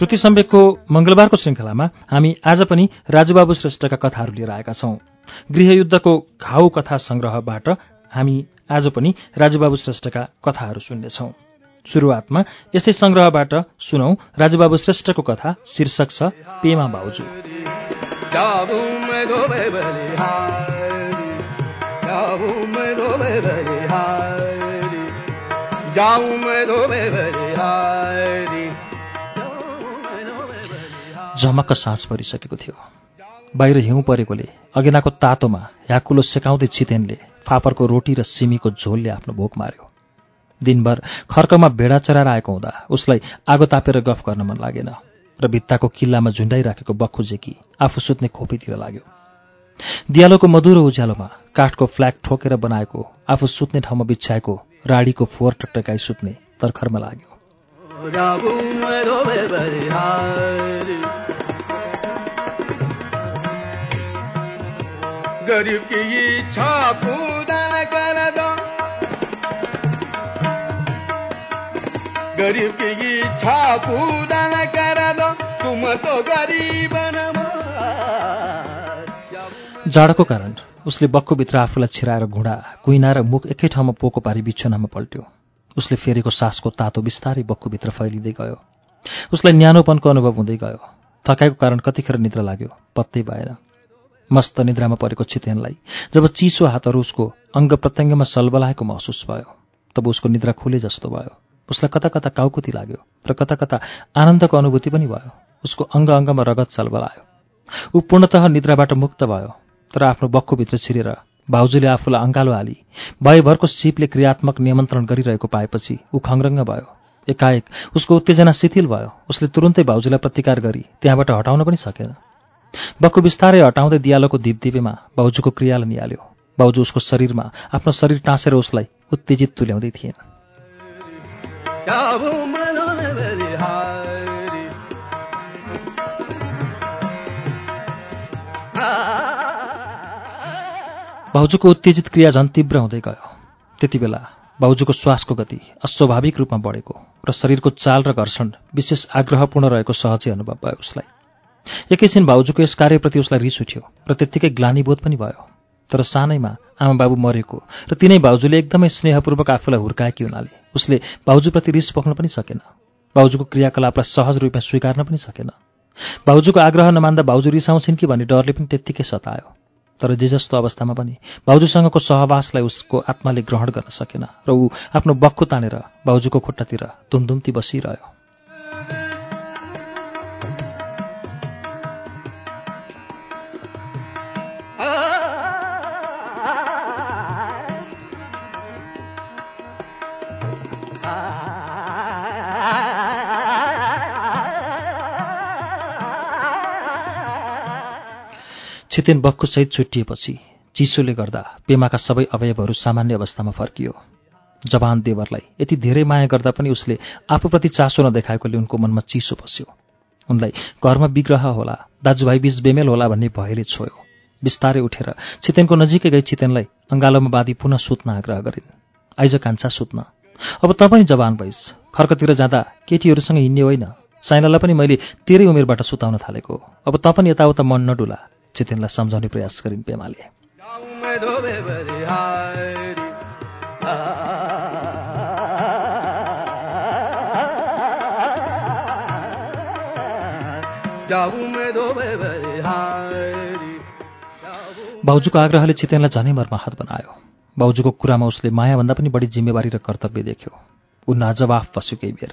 श्रुति सम्वेकको मंगलबारको श्रृङ्खलामा हामी आज पनि राजुबाबु श्रेष्ठका कथाहरू लिएर आएका छौं। गृहयुद्धको घाउ कथा संग्रहबाट हामी आज पनि राजुबाबु श्रेष्ठका कथाहरू सुन्नेछौं। सुरुवातमा यसै संग्रहबाट सुनौ राजुबाबु श्रेष्ठको कथा शीर्षक छ पेमा बाउजू। झमक्क साँझ परिसकेको थियो बाहिर हिउँ परेकोले अगेनाको तातोमा ह्याकुलो सेकाउँदै छितेनले फापरको रोटी र सिमीको झोलले आफ्नो भोक मार्यो दिनभर खर्कमा भेडा चराएर आएको हुँदा उसलाई आगो तापेर गफ गर्न मन लागेन र भित्ताको किल्लामा झुन्डाइराखेको बक्खु जेकी आफू सुत्ने खोपीतिर लाग्यो दियालोको मधुरो उज्यालोमा काठको फ्ल्याग ठोकेर बनाएको आफू सुत्ने ठाउँमा बिछ्याएको राडीको फोहोर टकटकाई सुत्ने तर्खरमा लाग्यो गरीब की इच्छा इच्छा तुम तो गरीब न जाडोको कारण उसले बक्खुभित्र आफूलाई छिराएर घुँडा कुइना र मुख एकै ठाउँमा पोको पारी बिछोनामा पल्ट्यो। उसले फेरेको सासको तातो बिस्तारै बक्खुभित्र फैलिँदै गयो। उसलाई न्यानोपनको अनुभव हुँदै गयो। थकाइको कारण कतिखेर निद्रा लाग्यो पत्तै भएन। मस्त निद्रामा परेको छितेनलाई जब चिसो हातहरू उसको अङ्ग प्रत्यङ्गमा सलबलाएको महसुस भयो तब उसको निद्रा खुले जस्तो भयो। उसलाई कता कता काउकुती लाग्यो र कता कता आनन्दको अनुभूति पनि भयो। उसको अङ्ग अङ्गमा रगत सलबलायो। ऊ पूर्णतः निद्राबाट मुक्त भयो तर आफ्नो बक्खुभित्र छिरेर भाउजूले आफूलाई अङ्गालो हाली भयभरको सिपले क्रियात्मक नियन्त्रण गरिरहेको पाएपछि ऊ खङ्रङ्ग भयो। एकाएक उसको उत्तेजना शिथिल भयो। उसले तुरुन्तै भाउजूलाई प्रतिकार गरी त्यहाँबाट हटाउन पनि सकेन। बक्खु बिस्तारै हटाउँदै दियालोको दिपदिपेमा भाउजूको क्रियालाई निहाल्यो। भाउजू उसको शरीरमा आफ्नो शरीर टाँसेर उसलाई उत्तेजित तुल्याउँदै थिएन। भाउजूको उत्तेजित क्रिया झन् तीव्र हुँदै गयो। त्यति बेला भाउजूको श्वासको गति अस्वाभाविक रूपमा बढेको र शरीरको चाल र घर्षण विशेष आग्रहपूर्ण रहेको सहजै अनुभव भयो उसलाई। एकैछिन भाउजूको यस कार्यप्रति उसलाई रिस उठ्यो र त्यत्तिकै ग्लानीबोध पनि भयो। तर सानैमा आमा बाबु मरेको र तिनै भाउजूले एकदमै स्नेहपूर्वक आफूलाई हुर्काएकी हुनाले उसले भाउजूप्रति रिस पोख्न पनि सकेन। भाउजूको क्रियाकलापलाई सहज रूपमा स्वीकार्न पनि सकेन। भाउजूको आग्रह नमान्दा भाउजू रिसाउँछिन् कि भन्ने डरले पनि त्यत्तिकै सतायो। तर जे जस्तो अवस्थामा पनि भाउजूसँगको सहवासलाई उसको आत्माले ग्रहण गर्न सकेन र ऊ आफ्नो बक्खु तानेर भाउजूको खुट्टातिर धुमधुम्ती बसिरह्यो। छितेन बक्खुसहित छुट्टिएपछि चिसोले गर्दा पेमाका सबै अवयवहरू सामान्य अवस्थामा फर्कियो। जवान देवरलाई यति धेरै माया गर्दा पनि उसले आफूप्रति चासो नदेखाएकोले उनको मनमा चिसो पस्यो उनलाई घरमा विग्रह होला दाजुभाइ बीच बेमेल होला भन्ने भयले छोयो। बिस्तारै उठेर छितेनको नजिकै गई छितेनलाई अङ्गालोमा बाँधी पुनः सुत्न आग्रह गरिन्। आइज कान्छा सुत्न। अब त पनि जवान भइस्। खर्कतिर जाँदा केटीहरूसँग हिँड्ने होइन। साइनालाई पनि मैले तेरै उमेरबाट सुताउन थालेको। अब त पनि यताउता मन नडुला। छितेनलाई सम्झाउने प्रयास गरिन् पेमाले। भाउजूको आग्रहले छितेनलाई झनै मर्माहत बनायो। भाउजूको कुरामा उसले मायाभन्दा पनि बढी जिम्मेवारी र कर्तव्य देख्यो। ऊ नाजवाफ बस्यो केही बेर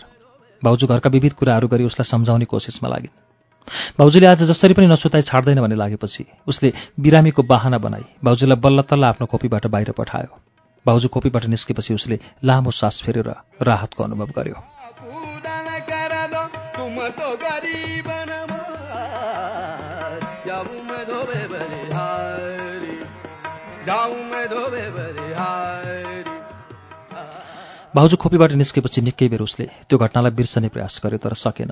भाउजू घरका विविध कुराहरू गरी उसलाई सम्झाउने कोसिसमा लागिन्। भाउजूले आज जसरी पनि नसुताइ छाड्दैन भन्ने लागेपछि उसले बिरामीको बाहना बनाई। भाउजूलाई बल्ल तल्ल आफ्नो खोपीबाट बाहिर पठायो। भाउजू खोपीबाट निस्केपछि उसले लामो सास फेरेर राहतको अनुभव गर्यो। भाउजू खोपीबाट निस्केपछि निकै बेर उसले त्यो घटनालाई बिर्सने प्रयास गर्यो तर सकेन।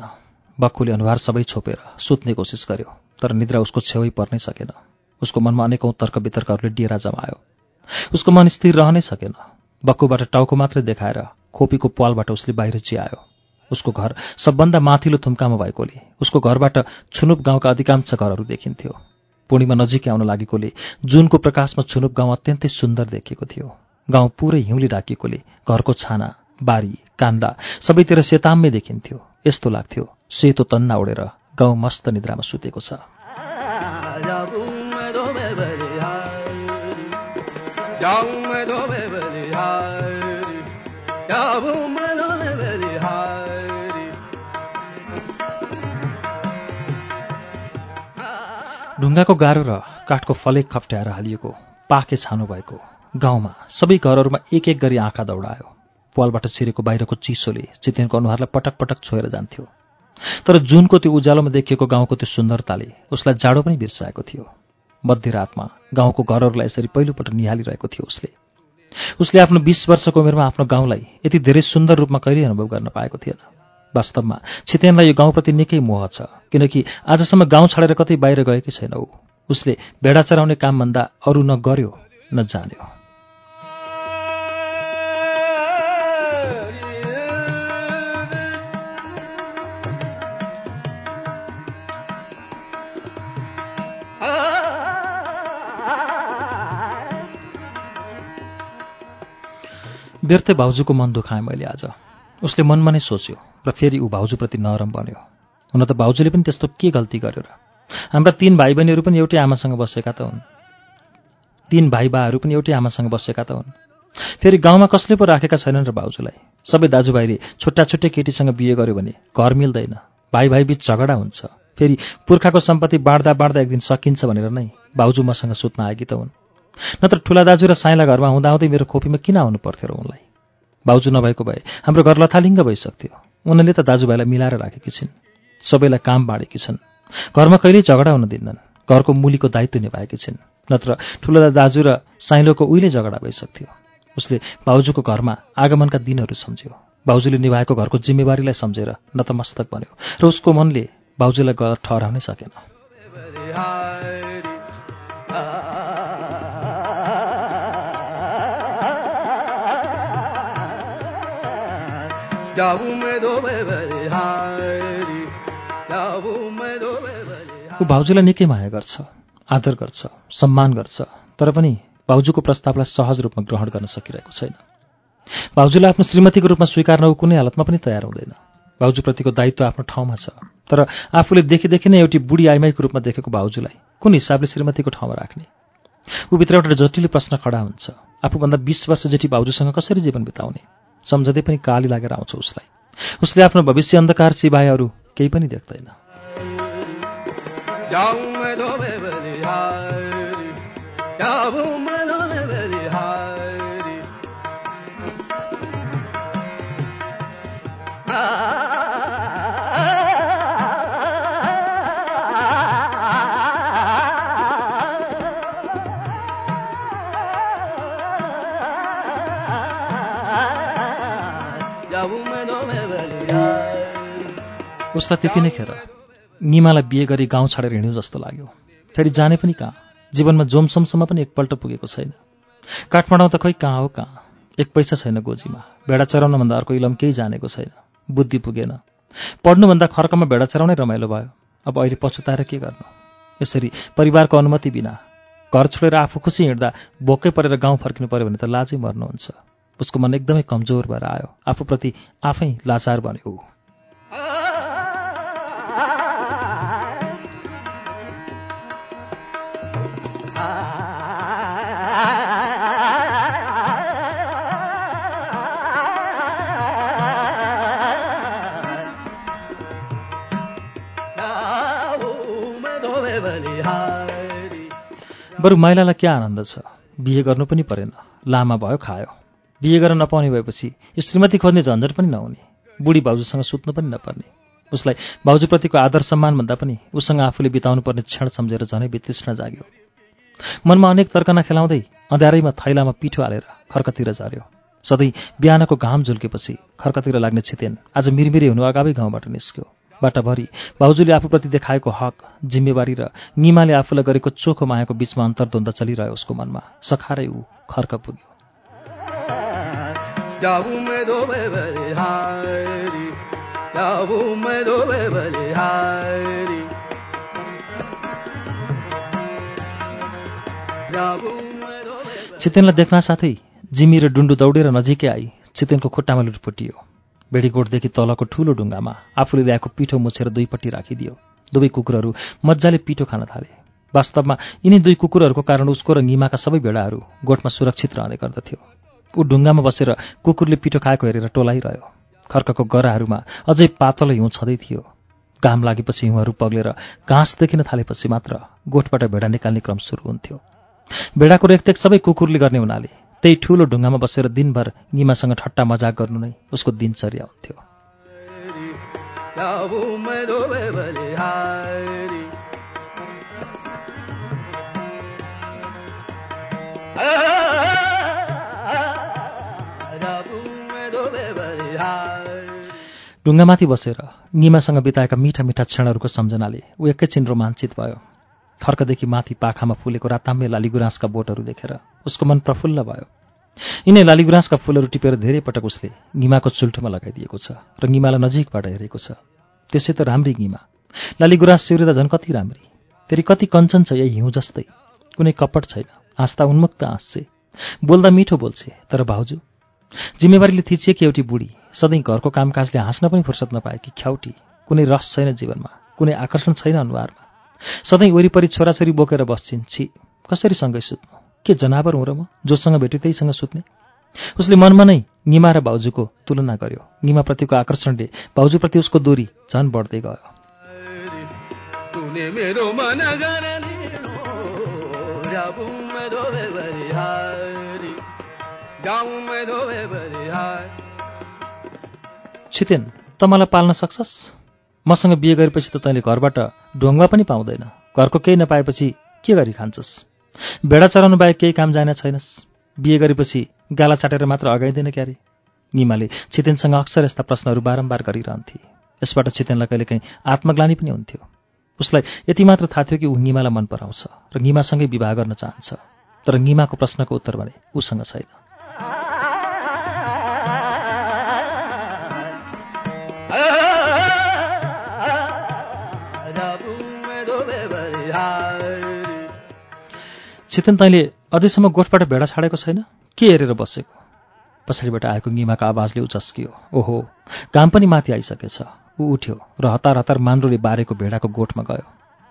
बक्खुले अनुहार सबै छोपेर सुत्ने कोसिस गर्यो तर निद्रा उसको छेउै पर्नै सकेन। उसको मनमा अनेकौं तर्क वितर्कहरूले डिएरा जमायो उसको मन स्थिर रहनै सकेन। बक्कुबाट टाउको मात्रै देखाएर खोपीको पालबाट उसले बाहिर चियायो। उसको घर सबभन्दा माथिल्लो थुम्कामा भएकोले उसको घरबाट छुनुप गाउँका अधिकांश घरहरू देखिन्थ्यो। पूर्णिमा नजिकै आउन लागेकोले जुनको प्रकाशमा छुनुप गाउँ अत्यन्तै सुन्दर देखिएको थियो। गाउँ पुरै हिउँले ढाकिएकोले घरको छाना बारी कान्दा सबैतिर सेताम्मै देखिन्थ्यो। यस्तो लाग्थ्यो। सेतो तन्ना उडेर गाउँ मस्त निद्रामा सुतेको छ। ढुङ्गाको गाह्रो र काठको फलेक खप्ट्याएर हालिएको पाके छानो भएको गाउँमा सबै घरहरूमा एक एक गरी आँखा दौडायो। पालबाट छिरेको बाहिरको चिसोले चितेनको अनुहारलाई पटक पटक छोएर जान्थ्यो। तर जुनको त्यो उज्यालोमा देखिएको गाउँको त्यो सुन्दरताले उसलाई जाडो पनि बिर्साएको थियो। मध्यरातमा गाउँको घरहरूलाई यसरी पहिलोपल्ट निहालिरहेको थियो उसले। उसले आफ्नो बिस वर्षको उमेरमा आफ्नो गाउँलाई यति धेरै सुन्दर रूपमा कहिल्यै अनुभव गर्न पाएको थिएन। वास्तवमा छितेनलाई यो गाउँप्रति निकै मोह छ किनकि आजसम्म गाउँ छाडेर कतै बाहिर गएकै छैन। ऊ उसले भेडा चराउने कामभन्दा अरू न गर्यो न व्यर्थे भाउजूको मन दुखाएँ मैले आज। उसले मनमा नै सोच्यो र फेरि ऊ भाउजूप्रति नरम बन्यो। हुन त भाउजूले पनि त्यस्तो के गल्ती गर्यो र? हाम्रा तीन भाइ बहिनीहरू पनि एउटै आमासँग बसेका त हुन्। तीन भाइ बाहरू पनि एउटै आमासँग बसेका त हुन्। फेरि गाउँमा कसले पो राखेका छैनन् र भाउजूलाई? सबै दाजुभाइले छुट्टा छुट्टै केटीसँग बिहे गर्यो भने घर मिल्दैन। भाइ भाइ बीच झगडा हुन्छ। फेरि पुर्खाको सम्पत्ति बाँड्दा बाँड्दा एक दिन सकिन्छ भनेर नै भाउजू मसँग सुत्न आएकी त हुन्। नत्र ठुला दाजु र साइला घरमा हुँदाहुँदै मेरो खोपीमा किन आउनु पर्थ्यो र उनलाई? भाउजू नभएको भए हाम्रो घर लथालिङ्ग भइसक्थ्यो। उनले त दाजुभाइलाई मिलाएर राखेकी छिन्। सबैलाई काम बाँडेकी छन्। घरमा कहिल्यै झगडा हुन दिन्नन्। घरको मुलीको दायित्व निभाएकी छिन्। नत्र ठुला दाजु र साइलोको उहिले झगडा भइसक्थ्यो। उसले भाउजूको घरमा आगमनका दिनहरू सम्झ्यो। भाउजूले निभाएको घरको जिम्मेवारीलाई सम्झेर नतमस्तक बन्यो र उसको मनले भाउजूलाई घर ठहराउनै सकेन। ऊ भाउजूलाई निकै माया गर्छ आदर गर्छ सम्मान गर्छ तर पनि भाउजूको प्रस्तावलाई सहज रूपमा ग्रहण गर्न सकिरहेको छैन। भाउजूलाई आफ्नो श्रीमतीको रूपमा स्वीकार्न ऊ कुनै हालतमा पनि तयार हुँदैन। भाउजूप्रतिको दायित्व आफ्नो ठाउँमा छ तर आफूले देखेदेखि नै एउटी बुढी आइमाईको रूपमा देखेको भाउजूलाई कुन हिसाबले श्रीमतीको ठाउँमा राख्ने। ऊभित्र एउटा जटिल प्रश्न खडा हुन्छ आफूभन्दा बिस वर्ष जेठी भाउजूसँग कसरी जीवन बिताउने? सम्झँदै पनि काली लागेर आउँछ उसलाई। उसले आफ्नो भविष्य अन्धकार सिवाय अरू केही पनि देख्दैन। उसलाई त्यति नै खेर निमालाई बिहे गरी गाउँ छाडेर हिँड्यो जस्तो लाग्यो। फेरि जाने पनि कहाँ? जीवनमा जोमसोमसम्म पनि एकपल्ट पुगेको छैन। काठमाडौँ त खै कहाँ हो कहाँ? एक पैसा छैन गोजीमा। भेडा चराउनभन्दा अर्को इलम केही जानेको छैन। बुद्धि पुगेन। पढ्नुभन्दा खर्कमा भेडा चराउनै रमाइलो भयो। अब अहिले पछुताएर के गर्नु? यसरी परिवारको अनुमति बिना घर छोडेर आफू खुसी हिँड्दा भोकै परेर गाउँ फर्किनु पर्यो भने त लाजै मर्नुहुन्छ। उसको मन एकदमै कमजोर भएर आयो। आफूप्रति आफै लाचार बन्यो बरु माइलालाई क्या आनन्द छ? बिहे गर्नु पनि परेन। लामा भयो खायो। बिहे गर्न नपाउने भएपछि यो श्रीमती खोज्ने झन्झट पनि नहुने। बुढी भाउजूसँग सुत्नु पनि नपर्ने। उसलाई भाउजूप्रतिको आदर सम्मानभन्दा पनि उसँग आफूले बिताउनु पर्ने क्षण सम्झेर झनै वितृष्ण जाग्यो। मनमा अनेक तर्कना खेलाउँदै अँध्यारैमा थैलामा पिठो हालेर खर्कतिर झऱ्यो। सधैँ बिहानको घाम झुल्केपछि खर्कतिर लाग्ने छितेन। आज मिरमिरे हुनु अगावै गाउँबाट निस्क्यो। बाटाभरि भाउजूले आफूप्रति देखाएको हक जिम्मेवारी र निमाले आफूलाई गरेको चोखो मायाको बीचमा अन्तर्द्वन्द चलिरह्यो उसको मनमा। सखारै ऊ खर्क पुग्यो। चितेनलाई देख्न साथै जिमी र डुन्डु दौडेर नजिकै आई। चितेनको खुट्टामा लुटपुटियो बेडीगोठदेखि तलको ठूलो ढुङ्गामा आफूले ल्याएको पिठो मुछेर दुईपट्टि राखिदियो। दुवै कुकुरहरू मजाले पिठो खान थाले। वास्तवमा यिनी दुई कुकुरहरूको कारण उसको र निमाका सबै भेडाहरू गोठमा सुरक्षित रहने गर्दथ्यो। ऊ ढुङ्गामा बसेर कुकुरले पिठो खाएको हेरेर टोलाइरह्यो। खर्कको गराहरूमा अझै पातलो हिउँ छँदै थियो। घाम लागेपछि हिउँहरू पग्लेर घाँस देखिन थालेपछि मात्र गोठबाट भेडा निकाल्ने क्रम सुरु हुन्थ्यो। भेडाको रेखदेख सबै कुकुरले गर्ने हुनाले त्यही ठूलो ढुङ्गामा बसेर दिनभर निमासँग ठट्टा मजाक गर्नु नै उसको दिनचर्या हुन्थ्यो। ढुङ्गामाथि बसेर निमासँग बिताएका मिठा मिठा क्षणहरूको सम्झनाले ऊ एकैछिन रोमाञ्चित भयो। खर्कदेखि माथि पाखामा फुलेको राताम्य लालीगुराँसका बोटहरू देखेर उसको मन प्रफुल्ल भयो। यिनै लालीगुराँसका फुलहरू टिपेर धेरै पटक उसले निमाको चुल्ठोमा लगाइदिएको छ र निमालाई नजिकबाट हेरेको छ। त्यसै त राम्री निमा। लालीगुराँस सिउरिँदा झन् कति राम्री। फेरि कति कञ्चन छ यही हिउँ जस्तै। कुनै कपट छैन। हाँस्दा उन्मुक्त हाँस्छे बोल्दा मिठो बोल्छे तर भाउजू जिम्मेवारीले थिचिएकी एउटी बुढी सधैँ घरको कामकाजले हाँस्न पनि फुर्सद नपाएकी ख्याउटी कुनै रस छैन जीवनमा कुनै आकर्षण छैन अनुहारमा। सधैँ वरिपरि छोराछोरी बोकेर बस्छिन् छि कसरी सँगै सुत्नु? के जनावर हुँ र म जोसँग भेट्यो त्यहीसँग सुत्ने? उसले मनमा नै निमा र भाउजूको तुलना गर्यो। निमाप्रतिको आकर्षणले भाउजूप्रति उसको दूरी झन् बढ्दै गयो। छितेन त मलाई पाल्न सक्छस्? मसँग बिहे गरेपछि त तैँले घरबाट ढुङ्गा पनि पाउँदैन। घरको केही नपाएपछि के गरी खान्छस्? भेडा चराउनु बाहेक केही काम जाने छैनस्। बिहे गरेपछि गाला चाटेर मात्र अगाइँदैन क्यारे। निमाले छितेनसँग अक्सर यस्ता प्रश्नहरू बारम्बार गरिरहन्थे। यसबाट छितेनलाई कहिलेकाहीँ आत्मग्लानी पनि हुन्थ्यो। उसलाई यति मात्र थाहा थियो कि ऊ निमालाई मन पराउँछ र निमासँगै विवाह गर्न चाहन्छ। तर निमाको प्रश्नको उत्तर भने उसँग छैन। छितेन तैँले अझैसम्म गोठबाट भेडा छाडेको छैन? के हेरेर बसेको? पछाडिबाट आएको निमाको आवाजले ऊ चस्कियो ओहो काम पनि माथि आइसकेछ। ऊ उठ्यो र हतार हतार मान्द्रोले बारेको भेडाको गोठमा गयो।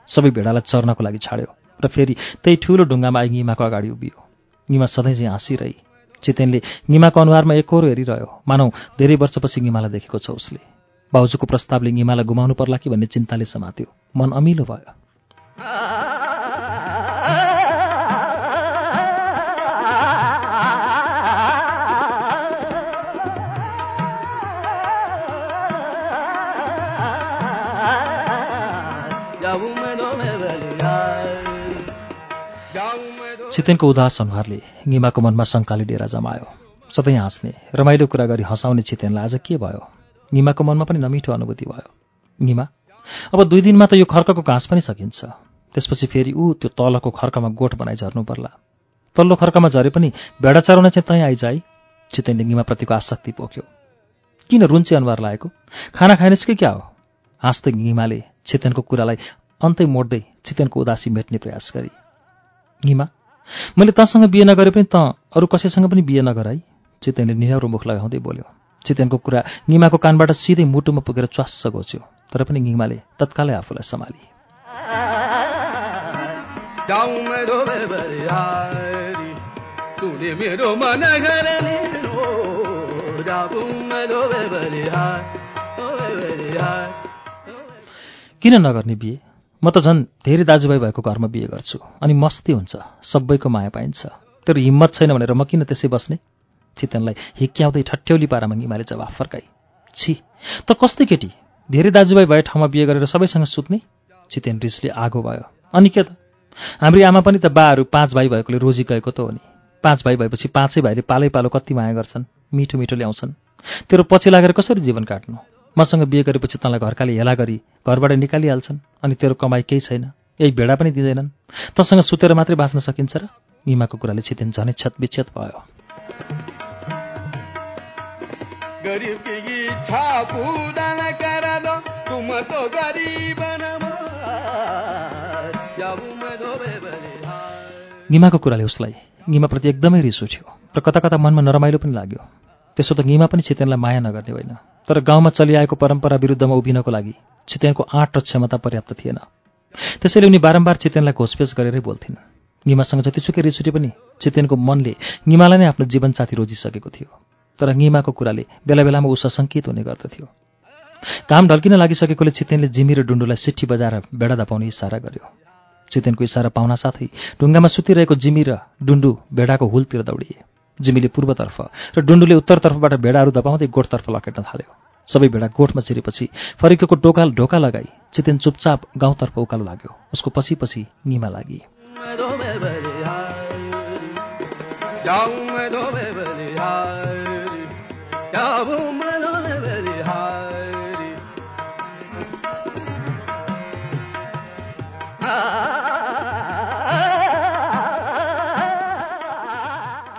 सबै भेडालाई चर्नको लागि छाड्यो र फेरि त्यही ठुलो ढुङ्गामा आई निमाको अगाडि उभियो। निमा सधैँ चाहिँ हाँसिरही। चितेनले निमाको अनुहारमा एकहोरो हेरिरह्यो। मानौ धेरै वर्षपछि निमालाई देखेको छ उसले। बाउजूको प्रस्तावले निमालाई गुमाउनु पर्ला कि भन्ने चिन्ताले समात्यो। मन अमिलो भयो। चितेनको उदास अनुहारले निमाको मनमा शङ्काले डेरा जमायो। सधैँ हाँस्ने रमाइलो कुरा गरी हँसाउने चितेनलाई आज के भयो? निमाको मनमा पनि नमिठो अनुभूति भयो। निमा अब दुई दिनमा त यो खर्कको घाँस पनि सकिन्छ। त्यसपछि फेरि ऊ त्यो तलको खर्कमा गोठ बनाइ झर्नु पर्ला। तल्लो खर्कमा झरे पनि भेडा चराउन चाहिँ तैँ आइजाई। चितेनले निमाप्रतिको आसक्ति पोख्यो। किन रुन्चे अनुहार लागेको? खाना खाएनस् कि क्या हो? हाँस्दै निमाले चितेनको कुरालाई अन्तै मोड्दै चितेनको उदासी मेट्ने प्रयास गरी। निमा मैले तँसँग बिहे नगरे पनि तँ अरू कसैसँग पनि बिहे नगर है चितेनले निहारो मुख लगाउँदै बोल्यो। चितेनको कुरा निमाको कानबाट सिधै मुटुमा पुगेर च्वास्स घोच्यो तर पनि निमाले तत्कालै आफूलाई सम्हाली। किन नगर्ने बिहे? म त झन् धेरै दाजुभाइ भएको घरमा बिहे गर्छु। अनि मस्ती हुन्छ। सबैको माया पाइन्छ। तेरो हिम्मत छैन भनेर म किन त्यसै बस्ने? चितनलाई हिक्क्याउँदै ठट्यौली पारामा निमाले जवाफ फर्काई छि त कस्तै केटी? धेरै दाजुभाइ भए ठाउँमा बिहे गरेर सबैसँग सुत्ने? चितेन रिसले आगो भयो। अनि के त? हाम्री आमा पनि त बाहरू पाँच भाइ भएकोले रोजी गएको त हो नि। पाँच भाइ भएपछि पाँचै भाइले पालै पालो कति माया गर्छन् मिठो मिठो ल्याउँछन्। तेरो पछि लागेर कसरी जीवन काट्नु? मसँग बिहे गरेपछि तँलाई घरकाले हेला गरी घरबाट निकालिहाल्छन् अनि तेरो कमाइ केही छैन। यही भेडा पनि दिँदैनन्। तँसँग सुतेर मात्रै बाँच्न सकिन्छ र निमाको कुराले छितेन झनै छतविच्छेद भयो। निमाको कुराले उसलाई निमाप्रति एकदमै रिस उठ्यो र कता कता मनमा नरमाइलो पनि लाग्यो। त्यसो त निमा पनि छितेनलाई माया नगर्ने होइन। तर गाउँमा चलिआएको परम्परा विरुद्धमा उभिनको लागि छितेनको आँट र क्षमता पर्याप्त थिएन। त्यसैले उनी बारम्बार चितेनलाई घोषपेच गरेरै बोल्थिन्। निमासँग जतिसुकै रिस उठे पनि चितेनको मनले निमालाई नै आफ्नो जीवनसाथी रोजिसकेको थियो। तर निमाको कुराले बेला बेलामा ऊ सशङ्कित हुने गर्दथ्यो। काम ढल्किन लागिसकेकोले चितेनले जिमी र डुन्डुलाई सिट्ठी बजाएर बेडा धपाउने इसारा गर्यो। चितेनको इसारा पाउना साथै ढुङ्गामा सुतिरहेको जिमी र डुन्डु भेडाको हुलतिर दौडिए। जिमीले पूर्वतर्फ र डुन्डुले उत्तरतर्फबाट भेडाहरू धपाउँदै गोठतर्फ लकेट्न थाल्यो। सबै भेडा गोठमा छिरेपछि फर्केको टोकाल ढोका लगाई चितेन चुपचाप गाउँतर्फ उकालो लाग्यो। उसको पछि पछि निमा लागि।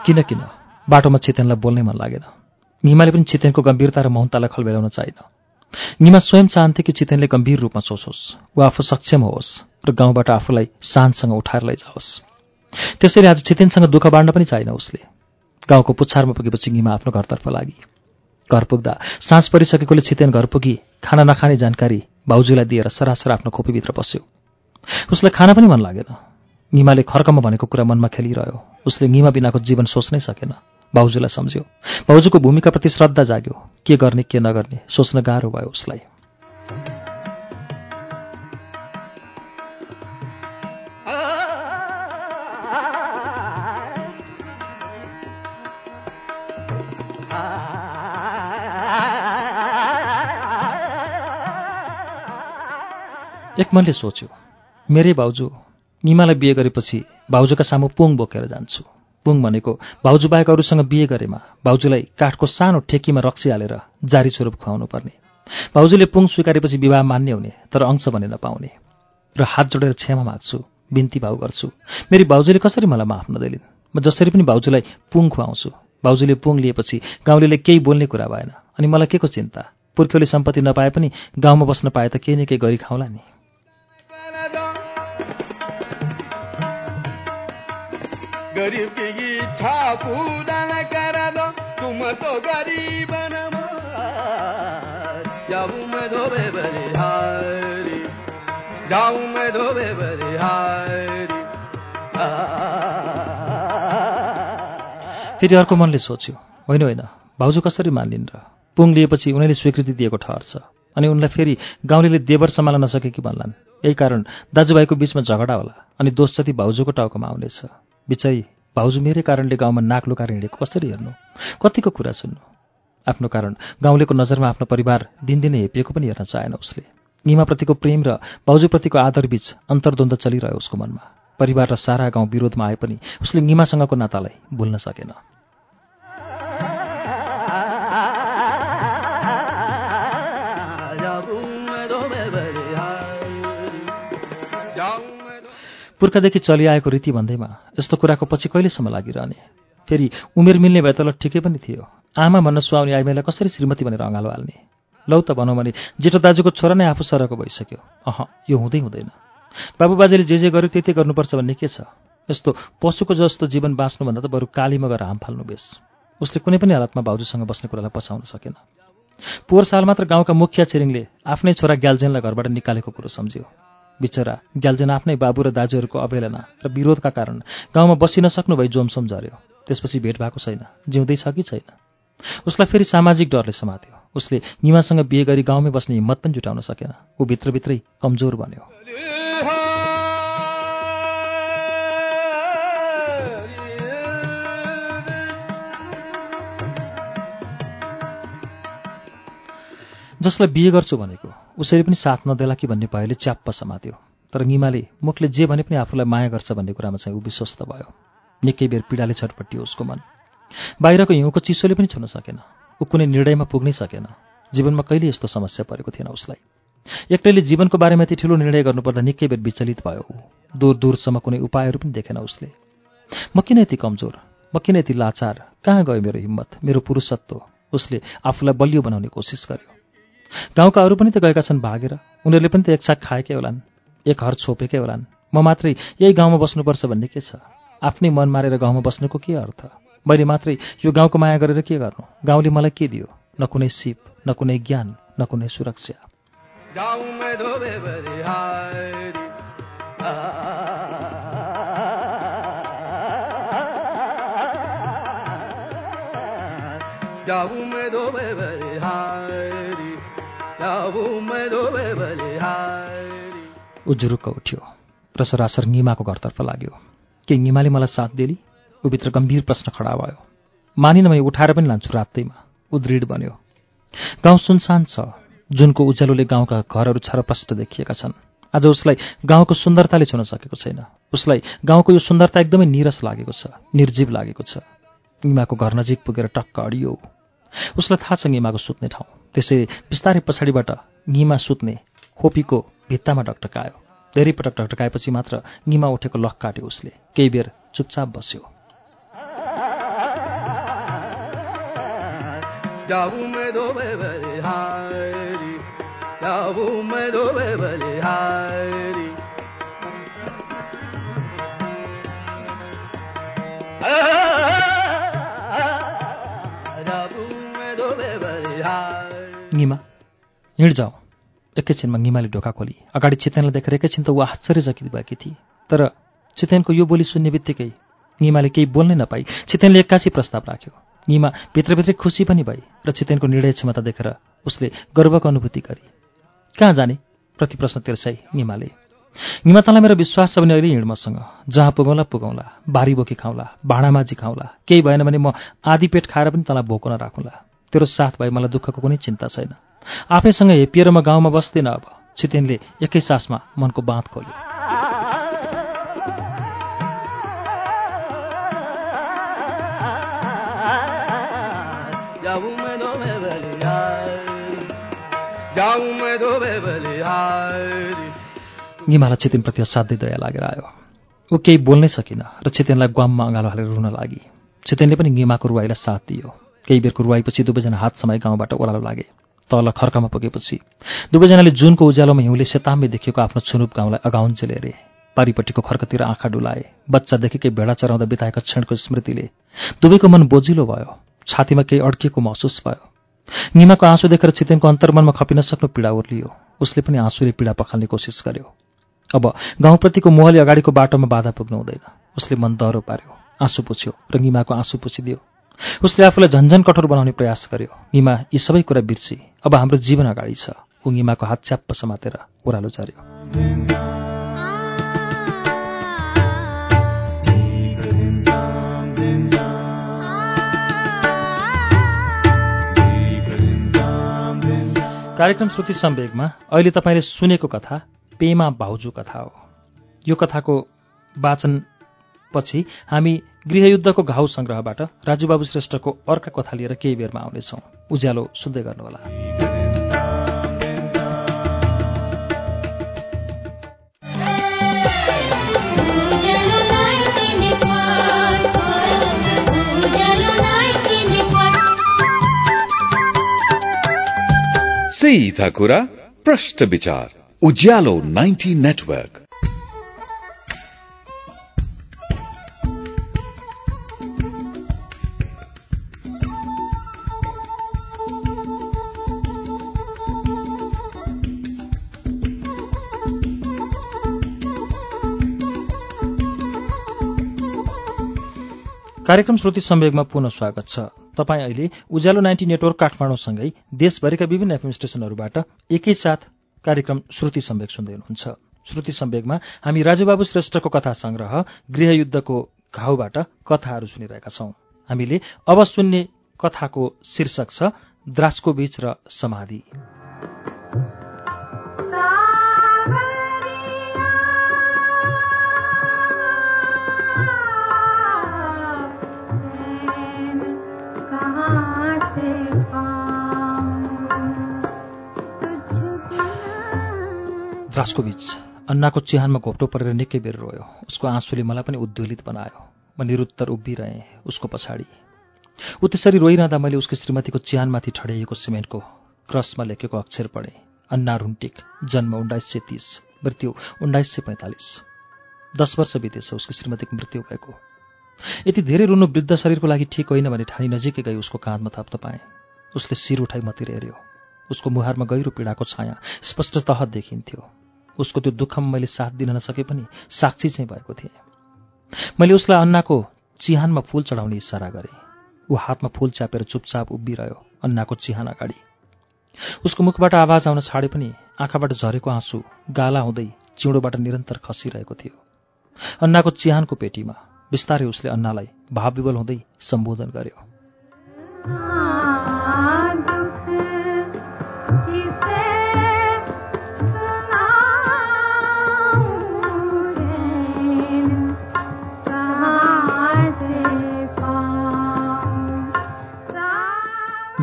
किन किन बाटोमा चितेनलाई बोल्नै मन लागेन। निमाले पनि चितेनको गम्भीरता र मौनतालाई खलबेलाउन चाहिन। निमा स्वयं चाहन्थे कि चितेनले गम्भीर रूपमा सोचोस् वा आफू सक्षम होस् र गाउँबाट आफूलाई शानसँग उठाएर लैजाओस्। त्यसैले आज चितेनसँग दुःख बाँड्न पनि चाहिन उसले। गाउँको पुच्छारमा पुगेपछि निमा आफ्नो घरतर्फ लागि। घर पुग्दा साँझ परिसकेकोले छितेन घर पुगी खाना नखाने जानकारी भाउजूलाई दिएर सरासर आफ्नो खोपीभित्र पस्यो। उसलाई खाना पनि मन लागेन। निमाले खर्कमा भनेको कुरा मनमा खेलिरह्यो। उसले निमा बिनाको जीवन सोच्नै सकेन। भाउजूलाई सम्झ्यो। भाउजूको भूमिकाप्रति श्रद्धा जाग्यो। के गर्ने के नगर्ने सोच्न गाह्रो भयो उसलाई। एक मनले सोच्यो मेरै भाउजू निमालाई बिहे गरेपछि भाउजूका सामु पुङ बोकेर जान्छु। पुङ भनेको भाउजू बाहेक अरूसँग बिहे गरेमा भाउजूलाई काठको सानो ठेकीमा रक्सी हालेर जारी स्वरूप खुवाउनु पर्ने। भाउजूले पुङ स्वीकारेपछि विवाह मान्य हुने तर अंश भने नपाउने र हात जोडेर क्षमा माग्छु बिन्ती भाउ गर्छु। मेरी भाउजूले कसरी मलाई माफ नदेलिन्? म जसरी पनि भाउजूलाई पुङ खुवाउँछु। भाउजूले पुङ लिएपछि गाउँले केही बोल्ने कुरा भएन। अनि मलाई के को चिन्ता? पुर्ख्यौले सम्पत्ति नपाए पनि गाउँमा बस्न पाए त केही न केही गरी खाउँला नि। फेरि अर्को मनले सोच्यो होइन होइन भाउजू कसरी मानिन् र? पुङ लिएपछि उनीहरूले स्वीकृति दिएको ठहर छ अनि उनलाई फेरि गाउँले देवर सम्हाल्न नसके कि भन्लान्। यही कारण दाजुभाइको बीचमा झगडा होला अनि दोष जति भाउजूको टाउकोमा आउनेछ। बिचै भाउजू मेरै कारणले गाउँमा नाक लुकाएर हिँडेको कसरी हेर्नु? कतिको कुरा सुन्नु? आफ्नो कारण गाउँलेको नजरमा आफ्नो परिवार दिनदिनै हेपिएको पनि हेर्न चाहेन उसले। निमाप्रतिको प्रेम र भाउजूप्रतिको आदरबीच अन्तर्द्वन्द चलिरह्यो उसको मनमा। परिवार र सारा गाउँ विरोधमा आए पनि उसले निमासँगको नातालाई भुल्न सकेन। पुर्खादेखि चलिआएको रीति भन्दैमा यस्तो कुराको पछि कहिलेसम्म लागिरहने? फेरि उमेर मिल्ने भए त ल ठिकै पनि थियो। आमा भन्न सुहाउने आइमाईलाई कसरी श्रीमती भनेर अँगालो हाल्ने? लौ त भनौँ भने जेठो दाजुको छोरा नै आफू सरको भइसक्यो। अह यो हुँदै हुँदैन। बाबुबाजेले जे जे गर्यो त्यति गर्नुपर्छ भन्ने के छ? यस्तो पशुको जस्तो जीवन बाँच्नुभन्दा त बरु कालीमा गएर हाम फाल्नु बेस। उसले कुनै पनि हालतमा भाउजूसँग बस्ने कुरालाई पछाउन सकेन। पोहोर साल मात्र गाउँका मुखिया छिरिङले आफ्नै छोरा ग्याल्जेनलाई घरबाट निकालेको कुरो सम्झ्यो। बिचरा ग्यालजेन आफ्नै बाबु र दाजुहरूको अवहेलना र विरोधका कारण गाउँमा बसिन नसक्नु भई जोमसोम झऱ्यो। त्यसपछि भेट भएको छैन जिउँदैछ कि छैन? उसलाई फेरि सामाजिक डरले समात्यो। उसले निमासँग बिहे गरी गाउँमै बस्ने हिम्मत पनि जुटाउन सकेन। ऊ भित्रभित्रै कमजोर बन्यो। जसलाई बिहे गर्छु भनेको उसैले पनि साथ नदेला कि भन्ने भएले च्याप्प समात्यो। तर निमाले मुखले जे भने पनि आफूलाई माया गर्छ भन्ने कुरामा चाहिँ ऊ विश्वस्त भयो। निकै बेर पीडाले छटपट्टियो उसको मन। बाहिरको हिउँको चिसोले पनि छुन सकेन। ऊ कुनै निर्णयमा पुग्नै सकेन। जीवनमा कहिले यस्तो समस्या परेको थिएन उसलाई। एक्लैले जीवनको बारेमा यति ठुलो निर्णय गर्नुपर्दा निकै बेर विचलित भयो ऊ। दूर दूरसम्म कुनै उपायहरू पनि देखेन उसले। म किन यति कमजोर? म किन यति लाचार? कहाँ गयो मेरो हिम्मत? मेरो पुरुषत्व? उसले आफूलाई बलियो बनाउने कोसिस गर्यो। गाउँका अरू पनि त गएका छन् भागेर। उनीहरूले पनि त एक साग खाएकै होलान् एक हर छोपेकै होलान्। म मात्रै यही गाउँमा बस्नुपर्छ भन्ने के छ? आफ्नै मन मारेर गाउँमा बस्नुको के अर्थ? मैले मात्रै यो गाउँको माया गरेर के गर्नु? गाउँले मलाई के दियो? न कुनै सिप न कुनै ज्ञान न कुनै सुरक्षा। ऊ उठ्यो र सरासर निमाको घरतर्फ लाग्यो। के निमाले मलाई साथ दिली? ऊभित्र गम्भीर प्रश्न खडा भयो। मानिन मैले उठाएर पनि लान्छु रातैमा ऊ दृढ बन्यो। गाउँ सुनसान छ जुनको उज्यालोले गाउँका घरहरू छरप्रष्ट देखिएका छन्। आज उसलाई गाउँको सुन्दरताले छुन सकेको छैन। उसलाई गाउँको यो सुन्दरता एकदमै निरस लागेको छ निर्जीव लागेको छ। निमाको घर नजिक पुगेर टक्क अडियो। उसलाई थाहा छ निमाको सुत्ने ठाउँ। त्यसैले बिस्तारै पछाडिबाट निमा सुत्ने खोपीको भित्तामा डकटकायो धेरै पटक डकटकाएपछि मात्र निमा उठेको लख काट्यो उसले। केही बेर चुपचाप बस्यो। निमा हिँड जाऊ। एकैछिनमा निमाले ढोका खोली अगाडि चितेनलाई देखेर एकैछिन त ऊ आश्चर्यचकित भएकी थिए। तर चितेनको यो बोली सुन्ने बित्तिकै निमाले केही बोल्नै नपाई। चितेनले एक्कासी प्रस्ताव राख्यो। निमा भित्रभित्रै खुसी पनि भई र चितेनको निर्णय क्षमता देखेर उसले गर्वको अनुभूति गरी। कहाँ जाने? प्रति प्रश्न तिर्साई निमाले। निमा तँलाई मेरो विश्वास छ भने अहिले हिँड मसँग। जहाँ पुगौँला पुगौँला। बारी बोकी खाउँला भाँडामाझी खाउँला। केही भएन भने म आधी पेट खाएर पनि तँलाई भोको नराखौँला तेरो साथ भए मलाई दुःखको कुनै चिन्ता छैन। आफैसँग हेपिएर म गाउँमा बस्दिनँ अब चितेनले एकै सासमा मनको बाँध खोल्यो। निमालाई चितेनप्रति असाध्यै दया लागेर आयो। ऊ केही बोल्नै सकिन र चितेनलाई ग्वाममा अँगालो हालेर रुन लागि। चितेनले पनि निमाको रुवाईलाई साथ दियो। केही बेरको रुवाईपछि दुवैजना हात समाई गाउँबाट ओह्रालो लागे। तल खर्कामा पुगेपछि दुवैजनाले जुनको उज्यालोमा हिउँले सेताम्बे देखिएको आफ्नो छुनुप गाउँलाई अगाउन्जेल हेरे पारिपट्टिको खर्कतिर आँखा डुलाए। बच्चादेखिकै भेडा चराउँदा बिताएको क्षणको स्मृतिले दुवैको मन बोजिलो भयो। छातीमा केही अड्किएको महसुस भयो। निमाको आँसु देखेर चितेनको अन्तर्मनमा खपिन सक्नु पीडा उर्लियो उसले पनि आँसुले पीडा पखाल्ने कोसिस गर्यो। अब गाउँप्रतिको मोहले अगाडिको बाटोमा बाधा पुग्नु हुँदैन। उसले मन दह्रो पार्यो। आँसु पुछ्यो र निमाको आँसु पुछिदियो। उसले आफूलाई झन्झन कठोर बनाउने प्रयास गर्यो। निमा यी सबै कुरा बिर्सी। अब हाम्रो जीवन अगाडि छ। निमाको हात च्याप्प समातेर ओह्रालो झऱ्यो कार्यक्रम श्रुति सम्वेगमा अहिले तपाईँले सुनेको कथा पेमा भाउजू कथा हो। यो कथाको वाचन पछि हामी गृहयुद्धको घाउ सङ्ग्रहबाट राजुबाबु श्रेष्ठको अर्का कथा लिएर केही बेरमा आउनेछौँ। उज्यालो सुन्दै गर्नुहोला। सीधा कुरा प्रश्न विचार। उज्यालो 90 नेटवर्क। कार्यक्रम श्रुति सम्वेगमा पुनः स्वागत छ। तपाईँ अहिले उज्यालो नाइन्टी नेटवर्क काठमाडौँसँगै देशभरिका विभिन्न एफएम स्टेशनहरूबाट एकैसाथ कार्यक्रम श्रुति सम्वेग सुन्दै हुनुहुन्छ। श्रुति सम्वेगमा हामी राजुबाबु श्रेष्ठको कथा संग्रह गृहयुद्धको घाउबाट कथाहरू सुनिरहेका छौं। हामीले अब सुन्ने कथाको शीर्षक छ द्रास्को बीच र समाधि। त्रासको बीच अन्नाको चिहानमा घोप्टो परेर निकै बेर रोयो। उसको आँसुले मलाई पनि उद्वेलित बनायो। म निरुत्तर उभिरहेँ उसको पछाडि। ऊ त्यसरी रोइरहँदा मैले उसको श्रीमतीको चिहानमाथि ठड्याइएको सिमेन्टको क्रसमा लेखेको अक्षर पढेँ। अन्ना रुन्टिक जन्म उन्नाइस सय तिस मृत्यु उन्नाइस सय पैँतालिस। दस वर्ष बितेछ उसको श्रीमतीको मृत्यु भएको। यति धेरै रुनु वृद्ध शरीरको लागि ठिक होइन भने ठानी नजिकै गई उसको काँधमा थप्त पाएँ उसले शिर उठाइ मतिर हेऱ्यो। उसको मुहारमा गहिरो पीडाको छाया स्पष्ट तह देखिन्थ्यो। उसको त्यो दुःखमा मैले साथ दिन नसके पनि साक्षी चाहिँ भएको थिएँ। मैले उसलाई अन्नाको चिहानमा फूल चढाउने इसारा गरेँ। ऊ हातमा फूल च्यापेर चुपचाप उभिरह्यो अन्नाको चिहान अगाडि। उसको मुखबाट आवाज आउन छाडे पनि आँखाबाट झरेको आँसु गाला हुँदै चिउँडोबाट निरन्तर खसिरहेको थियो। अन्नाको चिहानको पेटीमा बिस्तारै उसले अन्नालाई भावविवल हुँदै सम्बोधन गर्यो।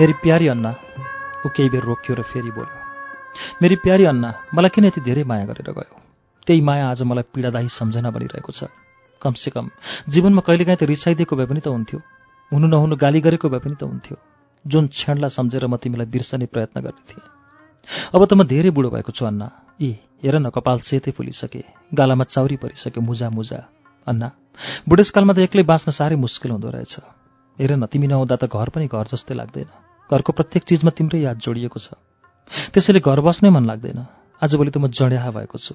मेरी प्यारी अन्ना ऊ केही बेर रोकियो र फेरि बोल्यो। मेरी प्यारी अन्ना मलाई किन यति धेरै माया गरेर गयो? त्यही माया आज मलाई पीडादायी सम्झना बनिरहेको छ। कमसेकम जीवनमा कहिलेकाहीँ त रिसाइदिएको भए पनि त हुन्थ्यो। हुनु नहुनु गाली गरेको भए पनि त हुन्थ्यो। जुन क्षणलाई सम्झेर म तिमीलाई बिर्सने प्रयत्न गर्ने थिएँ। अब त म धेरै बुढो भएको छु अन्ना। यी हेर न कपाल सेतै फुलिसके गालामा चाउरी परिसक्यो मुजा मुजा। अन्ना बुढेसकालमा त एक्लै बाँच्न साह्रै मुस्किल हुँदो रहेछ। हेर न तिमी नहुँदा त घर पनि घर जस्तै लाग्दैन। घरको प्रत्येक चिजमा तिम्रै याद जोडिएको छ। त्यसैले घर बस्नै मन लाग्दैन। आजभोलि त म जड्याहा भएको छु।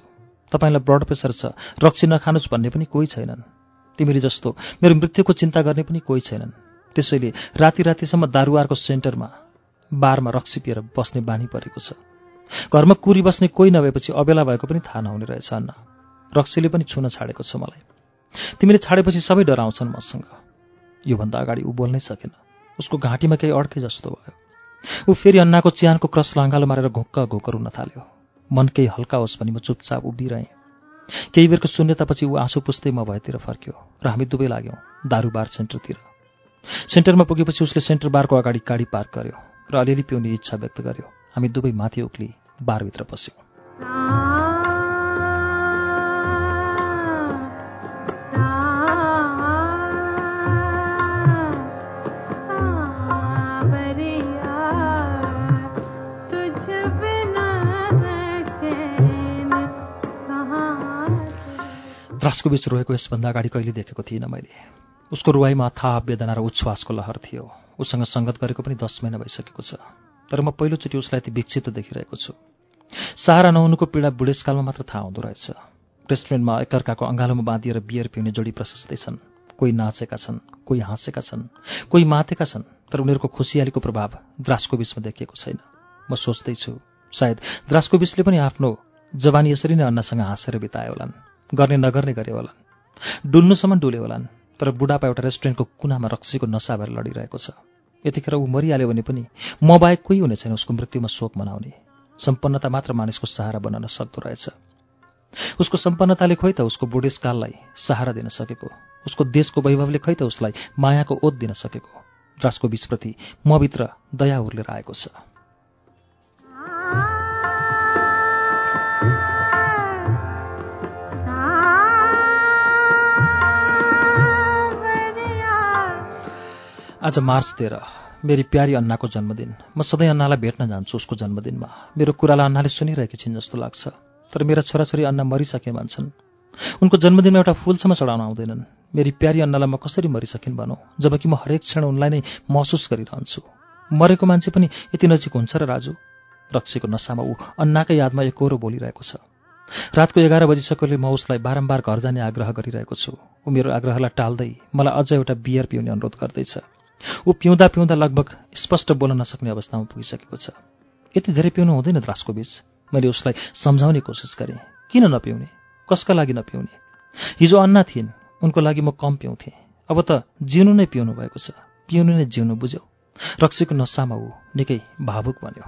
तपाईँलाई ब्लड प्रेसर छ। रक्सी नखानुस् भन्ने पनि कोही छैनन्। तिमीले जस्तो मेरो मृत्युको चिन्ता गर्ने पनि कोही छैनन्। त्यसैले राति रातिसम्म दारुवारको सेन्टरमा बारमा रक्सी पिएर बस्ने बानी परेको छ। घरमा कुरी बस्ने कोही नभएपछि अबेला भएको पनि थाहा नहुने रहेछ अन्न। रक्सीले पनि छुन छाडेको छ मलाई। तिमीले छाडेपछि सबै डराउँछन् मसँग। योभन्दा अगाडि ऊ बोल्नै सकेन। उसको घाँटीमा केही अड्के जस्तो भयो। ऊ फेरि अन्नाको चिहानको क्रस लाङ्गालो मारेर घोक्क घोक्क रुन थाल्यो। मन केही हल्का होस् भने म चुपचाप उभिरहेँ। केही बेरको शून्यतापछि ऊ आँसु पुस्दै म भएतिर फर्क्यो र हामी दुवै लाग्यौँ दारू बार सेन्टरतिर। सेन्टरमा पुगेपछि उसले सेन्टर बारको अगाडि गाडी पार्क गर्यो र अलिअलि पिउने इच्छा व्यक्त गर्यो। हामी दुवै माथि उक्ली बारभित्र पस्यौँ त्रासको बीच रोएको यसभन्दा अगाडि कहिले देखेको थिइनँ मैले। उसको रुवाईमा अथाह वेदना र उच्छ्वासको लहर थियो। उसँग सङ्गत गरेको पनि दस महिना भइसकेको छ। तर म पहिलोचोटि उसलाई यति विक्षिप्त देखिरहेको छु। सहारा नहुनुको पीडा बुढेसकालमा मात्र थाहा हुँदो रहेछ। रेस्टुरेन्टमा एकअर्काको अँगालोमा बाँधिएर बियर पिउने जोडी प्रशस्तै छन्। कोही नाचेका छन् कोही हाँसेका छन् कोही मातेका छन् तर उनीहरूको खुसियालीको प्रभाव द्रासको बिचमा देखिएको छैन। म सोच्दैछु सायद द्रासको बिचले पनि आफ्नो जवानी यसरी नै अन्नासँग हाँसेर बिताए होलान्। गर्ने नगर्ने गरे होलान्। डुल्नुसम्म डुले होलान् तर बुढापा एउटा रेस्टुरेन्टको कुनामा रक्सीको नसा भएर लडिरहेको छ। यतिखेर ऊ मरिहाल्यो भने पनि म बाहेक कोही हुने छैन उसको मृत्युमा शोक मनाउने। सम्पन्नता मात्र मानिसको सहारा बनाउन सक्दो रहेछ। उसको सम्पन्नताले खोइ त उसको बुढेसकाललाई सहारा दिन सकेको। उसको देशको वैभवले खै त उसलाई मायाको ओत दिन सकेको। द्रासको बीचप्रति मभित्र दया उर्लेर आएको छ। आज मार्च तेह्र। मेरी प्यारी अन्नाको जन्मदिन। म सधैँ अन्नालाई भेट्न जान्छु उसको जन्मदिनमा। मेरो कुरालाई अन्नाले सुनिरहेकी छिन् जस्तो लाग्छ। तर मेरा छोराछोरी अन्ना मरिसके भन्छन् उनको जन्मदिनमा एउटा फुलसम्म चढाउन आउँदैनन्। मेरी प्यारी अन्नालाई म कसरी मरिसकिन् भनौँ? जबकि म हरेक क्षण उनलाई नै महसुस गरिरहन्छु। मरेको मान्छे पनि यति नजिक हुन्छ र राजु? रक्सीको नसामा ऊ अन्नाकै यादमा एकहोरो बोलिरहेको छ। रातको एघार बजिसकेले म उसलाई बारम्बार घर जाने आग्रह गरिरहेको छु। ऊ मेरो आग्रहलाई टाल्दै मलाई अझ एउटा बियर पिउने अनुरोध गर्दैछ। ऊ पिउँदा पिउँदा लगभग स्पष्ट बोल्न नसक्ने अवस्थामा पुगिसकेको छ। यति धेरै पिउनु हुँदैन द्रासको बीच। मैले उसलाई सम्झाउने कोसिस गरेँ। किन नपिउने? कसका लागि नपिउने? हिजो अन्ना थिइन्। उनको लागि म कम पिउँथेँ। अब त जिउनु नै पिउनु भएको छ। पिउनु नै जिउनु बुझ्यौ। रक्सीको नसामा ऊ निकै भावुक बन्यो।